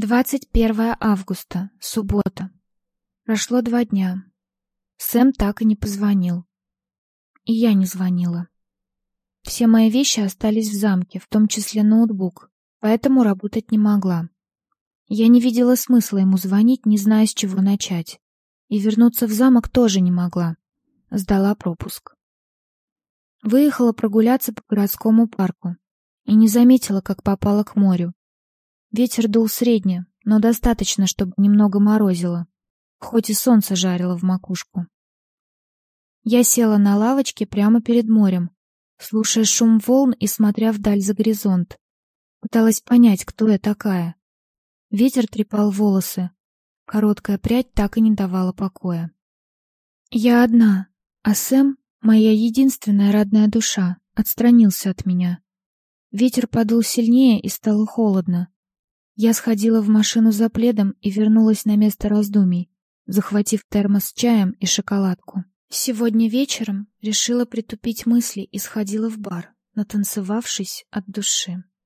21 августа, суббота. Прошло два дня. Сэм так и не позвонил. И я не звонила. Все мои вещи остались в замке, в том числе ноутбук, поэтому работать не могла. Я не видела смысла ему звонить, не зная, с чего начать. И вернуться в замок тоже не могла. Сдала пропуск. Выехала прогуляться по городскому парку и не заметила, как попала к морю. Ветер дул средне, но достаточно, чтобы немного морозило, хоть и солнце жарило в макушку. Я села на лавочке прямо перед морем, слушая шум волн и смотря вдаль за горизонт. Пыталась понять, кто я такая. Ветер трепал волосы. Короткая прядь так и не давала покоя. Я одна, а Сэм, моя единственная родная душа, отстранился от меня. Ветер подул сильнее и стало холодно. Я сходила в машину за пледом и вернулась на место раздумий, захватив термос с чаем и шоколадку. Сегодня вечером решила притупить мысли и сходила в бар, натанцевавшись от души.